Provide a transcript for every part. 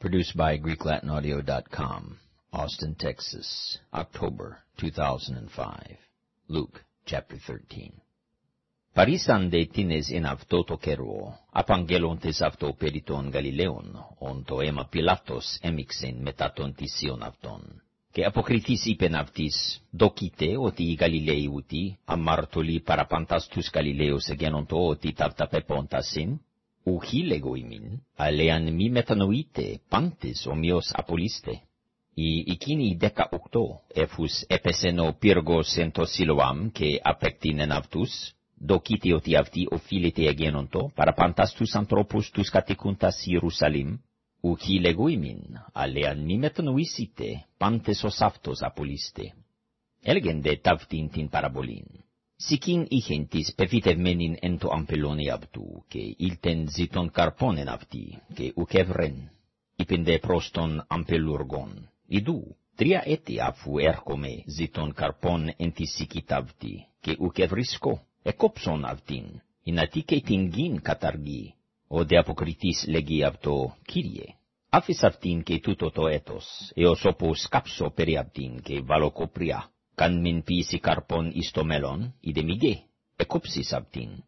Produced by GreekLatinAudio.com, Austin, Texas, October 2005. Luke chapter 13. Parisan de tines in αυτό το καιρό, απαγγέλων της αυτό περί των Γαλιλαίων, ον το αίμα Πιλάτος έμιξεν μετά των θυσίων αυτών. Και αποκριθείς είπεν αυτής, δοκείτε ότι οι Γαλιλαίοι ούτι, αμαρτωλοί παραπαντάς τους Γαλιλαίους εγένοντο ότι ταύτα πεπόντασιν, ουχή λέγω ημίν, αλέαν μη μετανοείτε, πάντες ομοίως απολύστε. Η εκείνη η δέκα οκτώ, εφούς έπεσεν ο πύργος εν το Σιλοάμ και απέκτηνεν αυτούς, δοκείτε ότι αυτοί οφείλεται εγένοντο, παραπαντάς τους ανθρώπους τους κατοικούντας Ιερουσαλήμ, ουχή λέγω ημίν, αλέαν μη μετανοήσετε, πάντες ως αυτός απολύστε. Έλεγεν δε ταυτήν την παραβολήν. Sikin είχεν της πεφυτευμένην εν το αμπελόνι αυτού, και ήλτεν ζητών καρπόνεν αυτή, και ουκευρεν. Είπεν δε προς τον αμπελούργον, Ιδού, τρία έτη αφού έρχομαι ζητών καρπών εν τη σικήτα αυτή, και ουκευρίσκω, εκόψον αυτήν, εινατί και την γην καταργεί. Ο δε αποκριτής λέγει αυτό, Κύριε, άφης αυτήν και τούτο το έτος, έως όπου σκάψω περί αυτήν και βάλω κοπριά καν μην πείσει καρπον εις το μέλλον, είδε μηγέ, εκόψεις αυτήν.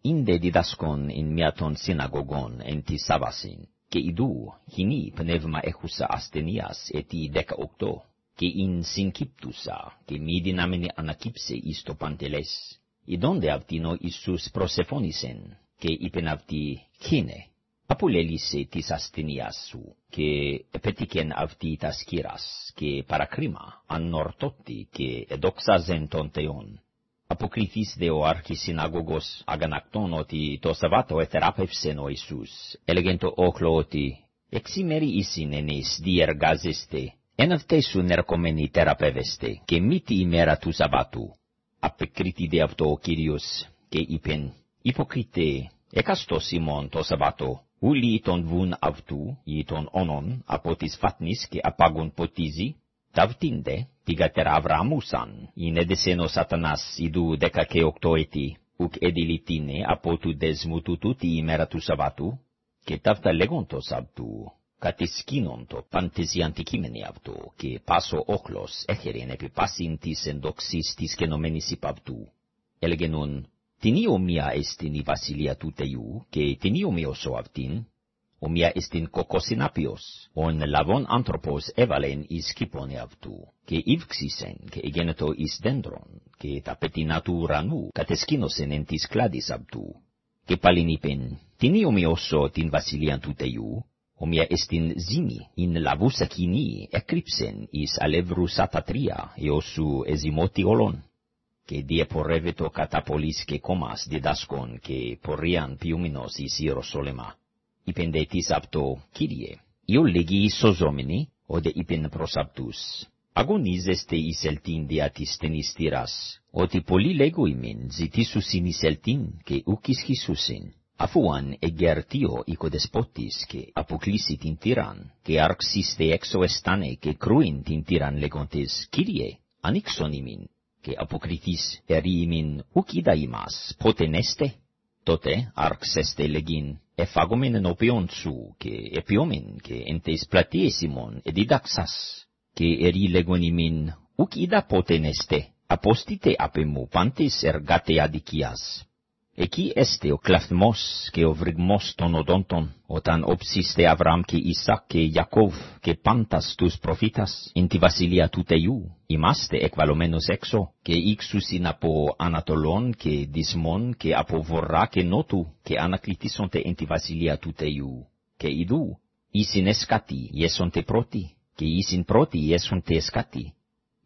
Ίνδε διδάσκον εν μια των συναγωγών εν τη Σάββασιν, και ειδού χινή πνεύμα έχουσα ασθενείας ετι δέκα οκτώ, και ειν συγκύπτουσα, και μη δυνάμενη ανακύψε εις το παντελές. Ιδόνde αυτήν ο Ιησούς προσεφώνησεν, και είπεν αυτή, «Κίνε, απολέλησε της ασθενείας σου, και επέτυχεν αυτή τα σκύρας, και παρακρίμα, ανορτώτη, και εδόξαζεν τον Θεόν. Αποκριθείς δε ο αρχισυναγωγός αγανακτών ότι το Σαββάτο εθεράπευσεν ο Ιησούς, έλεγεν το όχλο ότι «Εξήμερι ήσιν ενείς διεργάζεστε, εν αυτέσουν ερχομένοι θεραπεύεστε, και μη τη ημέρα του Σαββάτου». Απεκρίτη δε αυτό ο Κύριος, και είπεν «Υποκρίτε, εκαστός ημών το Σαββάτο, ούλοι τον βουν αυτού, ή τον όνον, από της φάτνης και απάγουν ποτίζι, ταυτίντε, πηγατέρα Αβραμούσαν, είναι δεσένο σατανάς ειδού δέκα και οκτώ έτη, ουκ εδιλητίνε από του δεσμού του τη ημέρα του Σαββάτου, και ταύτα λέγοντος αυτού, κατησκήνοντο παντες αντικείμενοι αυτού, και πάσο όχλος έχερεν επί πάσιν της ενδοξής της γενομένης υπ' αυτού. Έλεγενον, την ομοία εστιν η βασιλεία του Θεού, και την ομοίωσο αυτήν, ομοία εστιν κοκοσυνάπιος, ον λαβών άνθρωπος έβαλεν εις κήπον αυτού, και ύβξησεν και εγένετο εις δέντρον, και τα πετινά του ουρανού κατεσκήνωσεν εν της κλάδης αυτού. Και πάλιν είπεν, την ομοιώσω την βασιλεία του Θεού, ομοία εστιν ζήμη, ειν λαβούσα κοινή εκρύψεν εις αλεύρουσα πατρία, εώσου εζημότη ολών και διεπορεύετο κατά πολλής και κόμας διδάσκων και πορείαν πιούμινος εις Ιεροσόλεμα. Είπεν δε της αυτό, Κύριε, io λέγει σωζόμενοι, οδε είπεν προς αυτούς, αγωνίζεστε εις ελτήν δια της στενιστήρας, ότι πολλοί λέγω ημίν ζητήσουσιν εις ελτήν και ουκ ισχυσούσιν, αφού αν εγερτίο οικοδεσπότης και αποκλείσει την τύραν, και άρξιστε έξω εστάνε και κρούειν την τύραν λέγοντες, Κύριε, ανοίξον ημίν, και αποκριθείς ερή ημίν ουκ είδα ημάς, πότε νέστε, τότε άρξεστε λεγίν, εφάγομεν ενώπιον σου, και επιόμεν, και εν τες πλατείες ημών εδιδάξας, και ερή λέγον ημίν, ουκ είδα πότε νέστε, απόστητε απ' μου πάντες εργάτε αδικίας. Εκεί έστε ο κλαθμός και ο βρυγμός των οδόντων, όταν όψιστε Αβραμ και Ισακ και Ιακώβ και πάντας τους προφήτας, εν τη βασιλεία του Θεού, είμαστε εκβαλωμένος έξω, και ήξουσιν από Ανατολών και Δυσμών και από Βορρά και Νότου, και ανακλητήσονται εν τη βασιλεία του Θεού. Και ειδού, ήσιν εσκάτη, ιέσονται πρώτοι, και ήσιν πρώτοι ιέσονται εσκάτη.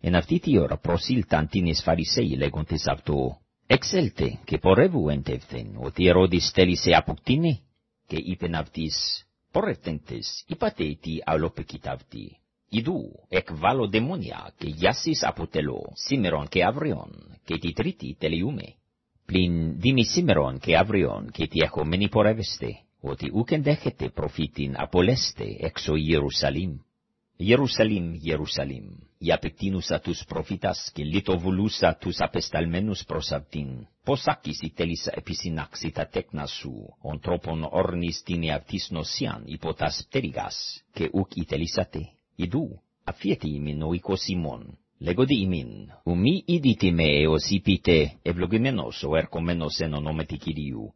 Εν αυτή τη ώρα προσήλταν την Φαρισαίοι λέγοντες αυτό, Εξέλτε και πορεύου εντεύθεν, ότι ερώτης θέλησε αποκτήνει, και είπεν αυτής, πορεύτεντες, είπατε τι αλόπεκιτ αυτή. Ιδού, εκβάλλω δαιμόνια, και γιάσεις αποτελώ, σήμερον και αύριον, και τη τρίτη τελειούμε. Πλην δίμη σήμερον και αύριον, και τι εχομένοι πορεύεστε, ότι ουκ ενδέχεται προφήτην απολέστε έξω Ιερουσαλήμ. Ιερουσαλήμ, Ιερουσαλήμ, iapectinus atus profitas, que litovulus atus apestalmenus prosavtin, posakis itelis episinaxita teknasu, ontropon ornis tine avtis nosian ipotas pterigas, que uc itelisate, idu, afieti imin oiko Simon, legodi imin, umi iditi me eos ipite evlogimenos o ercomenos enonometi kiriu,